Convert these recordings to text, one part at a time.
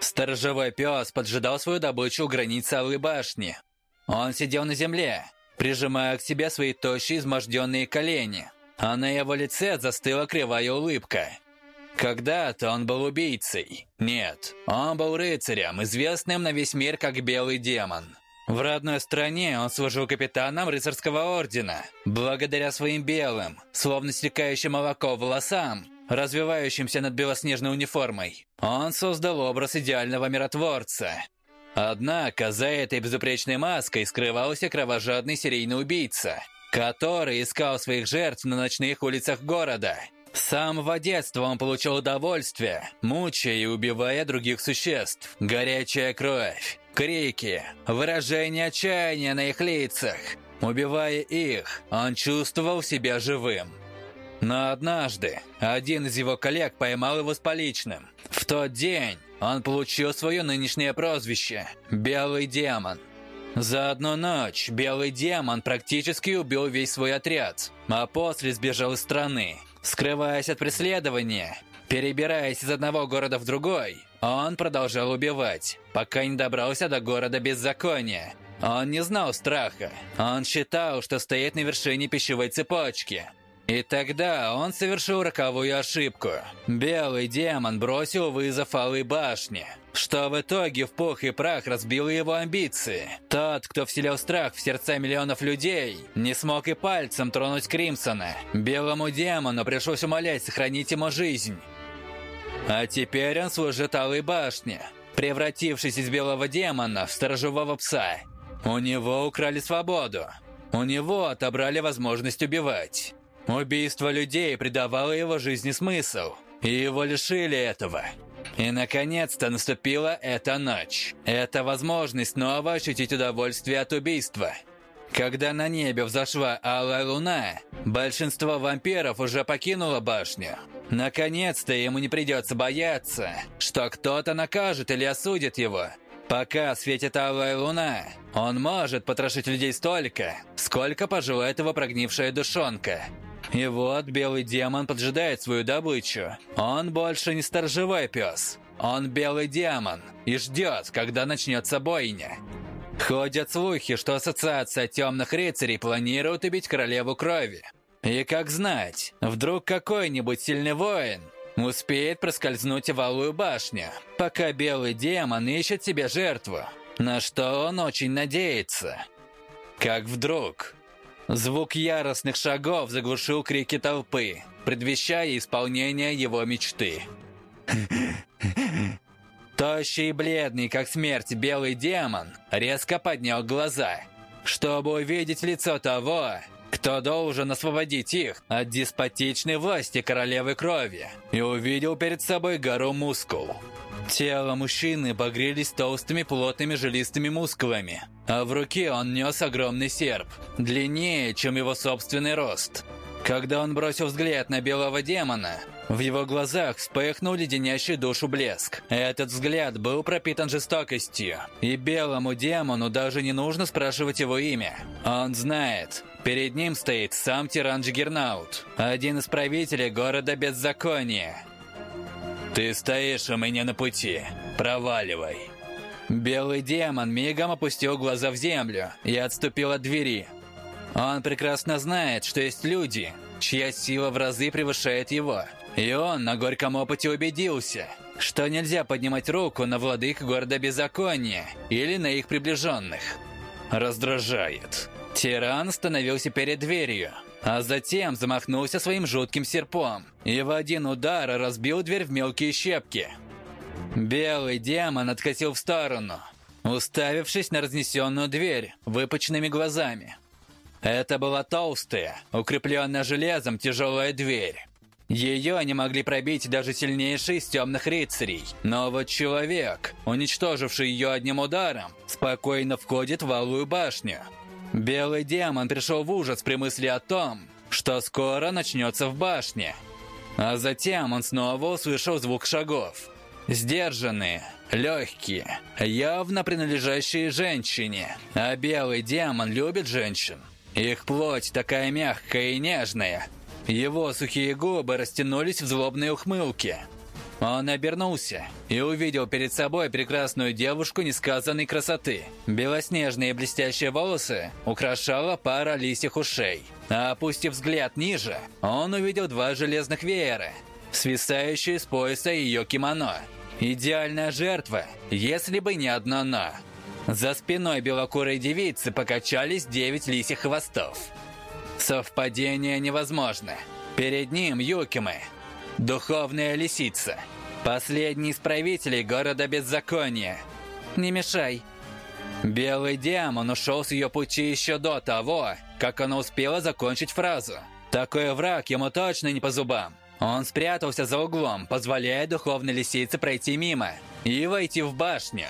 Сторожевой пес поджидал свою добычу у границы Алой башни. Он сидел на земле, прижимая к себе свои тощие изможденные колени, а на его лице застыла кривая улыбка. Когда-то он был убийцей. Нет, он был рыцарем, известным на весь мир как Белый Демон. В родной стране он служил капитаном рыцарского ордена. Благодаря своим белым, словно стекающим молоко волосам, развивающимся над белоснежной униформой, он создал образ идеального миротворца. Однако за этой безупречной маской скрывался кровожадный серийный убийца, который искал своих жертв на ночных улицах города. С самого детства он получил удовольствие, мучая и убивая других существ. Горячая кровь, крики, выражение отчаяния на их лицах. Убивая их, он чувствовал себя живым. Но однажды один из его коллег поймал его с поличным. В тот день он получил свое нынешнее прозвище – «Белый демон». За одну ночь Белый демон практически убил весь свой отряд, а после сбежал из страны. Скрываясь от преследования, перебираясь из одного города в другой, он продолжал убивать, пока не добрался до города беззакония. Он не знал страха. Он считал, что стоит на вершине пищевой цепочки – и тогда он совершил роковую ошибку. Белый демон бросил вызов Алой башне, что в итоге в пух и прах разбило его амбиции. Тот, кто вселил страх в сердца миллионов людей, не смог и пальцем тронуть Кримсона. Белому демону пришлось умолять сохранить ему жизнь. А теперь он служит Алой башне, превратившись из белого демона в сторожевого пса. У него украли свободу. У него отобрали возможность убивать. Убийство людей придавало его жизни смысл, и его лишили этого. И, наконец-то, наступила эта ночь. Это возможность снова ощутить удовольствие от убийства. Когда на небе взошла алая луна, большинство вампиров уже покинуло башню. Наконец-то ему не придется бояться, что кто-то накажет или осудит его. Пока светит алая луна, он может потрошить людей столько, сколько пожелает его прогнившая душонка. И вот белый демон поджидает свою добычу. Он больше не сторожевой пес. Он белый демон и ждет, когда начнется бойня. Ходят слухи, что Ассоциация Темных Рыцарей планирует убить Королеву Крови. И как знать, вдруг какой-нибудь сильный воин успеет проскользнуть в Алую Башню, пока Белый Демон ищет себе жертву, на что он очень надеется. Как вдруг... Звук яростных шагов заглушил крики толпы, предвещая исполнение его мечты. Тощий и бледный, как смерть, белый демон резко поднял глаза, чтобы увидеть лицо того, кто должен освободить их от деспотичной власти королевы крови, и увидел перед собой гору мускул. Тело мужчины погрелись толстыми плотными жилистыми мускулами, а в руке он нес огромный серп, длиннее, чем его собственный рост. Когда он бросил взгляд на белого демона, в его глазах вспыхнул леденящий душу блеск. Этот взгляд был пропитан жестокостью, и белому демону даже не нужно спрашивать его имя. Он знает, перед ним стоит сам тиран Джиггернаут, один из правителей города Беззакония. «Ты стоишь у меня на пути. Проваливай!» Белый демон мигом опустил глаза в землю и отступил от двери. Он прекрасно знает, что есть люди, чья сила в разы превышает его. И он на горьком опыте убедился, что нельзя поднимать руку на владык города беззакония или на их приближенных. Раздражает. Тиран становился перед дверью, а затем замахнулся своим жутким серпом и в один удар разбил дверь в мелкие щепки. Белый демон откосил в сторону, уставившись на разнесенную дверь выпученными глазами. Это была толстая, укрепленная железом тяжелая дверь. Ее не могли пробить даже сильнейшие из темных рыцарей. Но вот человек, уничтоживший ее одним ударом, спокойно входит в Алую башню – Белый демон пришел в ужас при мысли о том, что скоро начнется в башне. А затем он снова услышал звук шагов. Сдержанные, легкие, явно принадлежащие женщине. А белый демон любит женщин. Их плоть такая мягкая и нежная. Его сухие губы растянулись в злобной ухмылке. Он обернулся и увидел перед собой прекрасную девушку несказанной красоты. Белоснежные блестящие волосы украшала пара лисьих ушей. А опустив взгляд ниже, он увидел два железных веера, свисающие с пояса ее кимоно. Идеальная жертва, если бы не одна «на». За спиной белокурой девицы покачались девять лисьих хвостов. Совпадение невозможно. Перед ним Юкимы, духовная лисица, последний из правителей города Беззакония. Не мешай. Белый демон ушел с ее пути еще до того, как она успела закончить фразу. Такой враг ему точно не по зубам. Он спрятался за углом, позволяя духовной лисице пройти мимо и войти в башню.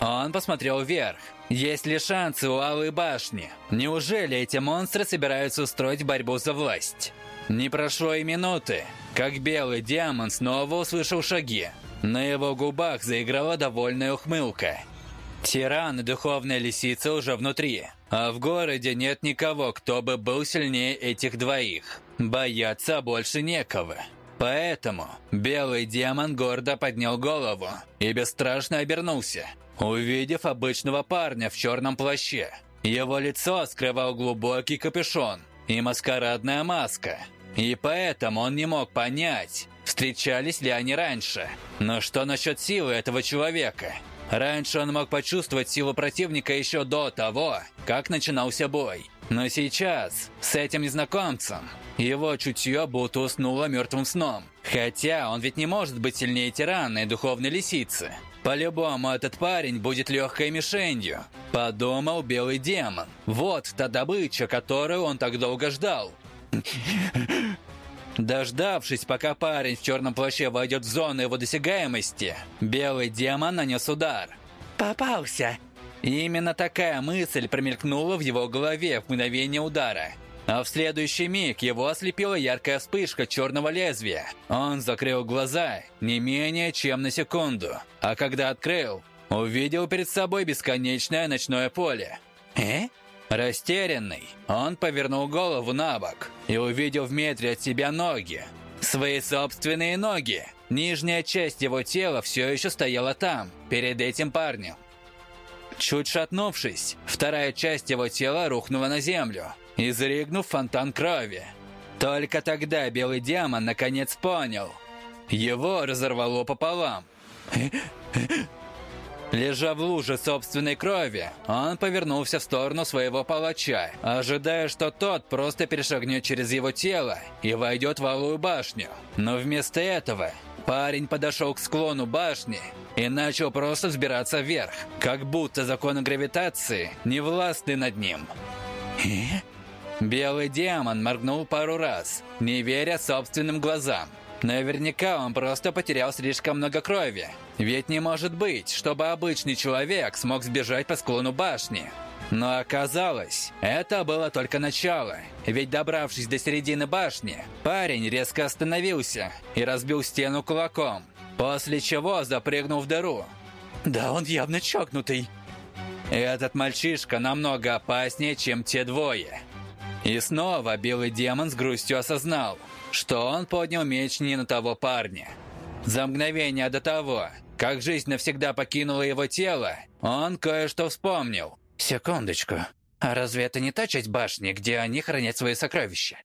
Он посмотрел вверх. Есть ли шансы у Алой башни? Неужели эти монстры собираются устроить борьбу за власть? Не прошло и минуты, как белый демон снова услышал шаги. На его губах заиграла довольная ухмылка. Тиран и духовная лисица уже внутри, а в городе нет никого, кто бы был сильнее этих двоих. Бояться больше некого. Поэтому белый демон гордо поднял голову и бесстрашно обернулся увидев обычного парня в черном плаще. Его лицо скрывал глубокий капюшон и маскарадная маска. И поэтому он не мог понять, встречались ли они раньше. Но что насчет силы этого человека? Раньше он мог почувствовать силу противника еще до того, как начинался бой. Но сейчас, с этим незнакомцем, его чутье будто уснуло мертвым сном. Хотя он ведь не может быть сильнее тирана и духовной лисицы. По-любому этот парень будет легкой мишенью. Подумал белый демон. Вот та добыча, которую он так долго ждал. Дождавшись, пока парень в черном плаще войдет в зону его досягаемости, белый демон нанес удар. «Попался!» Именно такая мысль промелькнула в его голове в мгновение удара. А в следующий миг его ослепила яркая вспышка черного лезвия. Он закрыл глаза не менее чем на секунду. А когда открыл, увидел перед собой бесконечное ночное поле. «Э?» Растерянный, он повернул голову на бок и увидел в метре от себя ноги. Свои собственные ноги. Нижняя часть его тела все еще стояла там, перед этим парнем. Чуть шатнувшись, вторая часть его тела рухнула на землю, изрыгнув фонтан крови. Только тогда белый демон наконец понял. Его разорвало пополам. Лежа в луже собственной крови, он повернулся в сторону своего палача, ожидая, что тот просто перешагнет через его тело и войдет в Алую башню. Но вместо этого парень подошел к склону башни и начал просто взбираться вверх, как будто законы гравитации не властны над ним. «И?» Белый демон моргнул пару раз, не веря собственным глазам. Наверняка он просто потерял слишком много крови. Ведь не может быть, чтобы обычный человек смог сбежать по склону башни. Но оказалось, это было только начало. Ведь добравшись до середины башни, парень резко остановился и разбил стену кулаком, после чего запрыгнул в дыру. Да он явно чокнутый. Этот мальчишка намного опаснее, чем те двое. И снова белый демон с грустью осознал, что он поднял меч не на того парня. За мгновение до того, как жизнь навсегда покинула его тело, он кое-что вспомнил. «Секундочку, а разве это не та часть башни, где они хранят свои сокровища?»